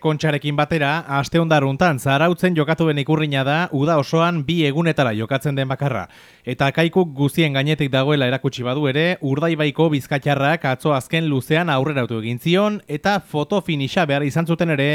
Kontxarekin batera, aste ondaruntan, zarautzen jokatu ben ikurriña da, uda osoan bi egunetara jokatzen den bakarra. Eta kaikuk guzien gainetik dagoela erakutsi badu ere, urdaibaiko bizkatxarrak atzo azken luzean aurreratu egin zion, eta foto finisa behar izan zuten ere,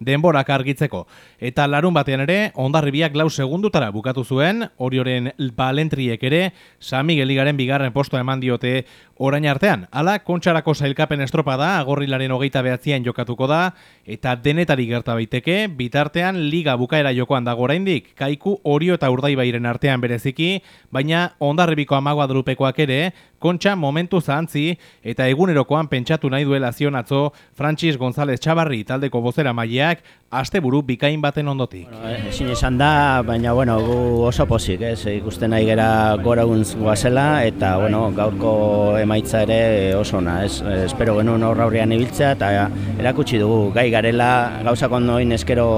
denborak argitzeko. Eta larun batean ere, ondarribiak lau segundutara bukatu zuen, horioren balentriek ere, San Migueligaren bigarren postoa eman diote orain artean. Hala, kontxarako zailkapen estropada, agorrilaren hogeita behatzean jokatuko da, eta denetari gerta baiteke, bitartean liga bukaera jokoan dago oraindik, kaiku orio eta urdaibairen artean bereziki, baina ondarribiko amagoa drupekoak ere, kontxa momentu zahantzi, eta egunerokoan pentsatu nahi duela zionatzo, Francis González Txabarri taldeko bozera maileak, asteburu bikain baten ondotik. Bueno, eh, ezin izan da, baina bueno, gu oso pozik, ez, ikusten nahi gera gora guazela, eta bueno, gaurko emaitza ere oso ona, ez, espero genuen aurra aurrean ibiltzea, eta erakutsi dugu, gai garela, gauzak ondoin eskero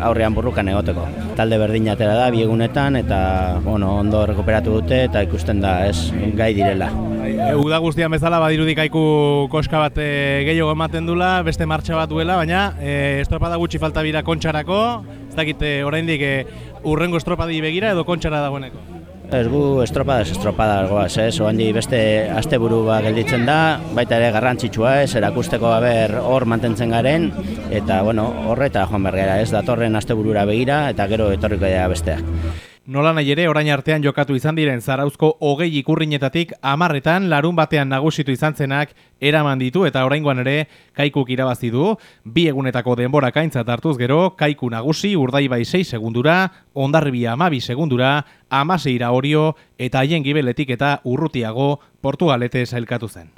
aurrean burrukan egoteko. Talde berdin atera da, biegunetan, eta bueno, ondo rekuperatu dute, eta ikusten da, ez, gai direla. Uda guztian bezala badirudik aiku koska bat e, gehiago ematen dula, beste martxa bat duela, baina e, estropada gutxi falta bira kontxarako, ez dakit e, oraindik e, urrengo estropadi begira edo kontxara dagoeneko. Ez gu estropada ez estropada goaz, ez, oandi beste asteburu ba gelditzen da, baita ere garrantzitsua ez, erakusteko haber hor mantentzen garen, eta bueno, horreta joan bergera ez, datorren asteburura begira, eta gero etorriko dira besteak. Nola nahi ere, orain artean jokatu izan diren zarauzko hogei ikurrinetatik amarretan larun batean nagusitu izan zenak eraman ditu eta oraingoan ere kaikuk irabazi du. Bi egunetako denbora kaintzat hartuz gero, kaiku nagusi urdai bai 6 segundura, ondarribia amabi segundura, amaseira horio eta haien gibeletik eta urrutiago Portugalete zailkatu zen.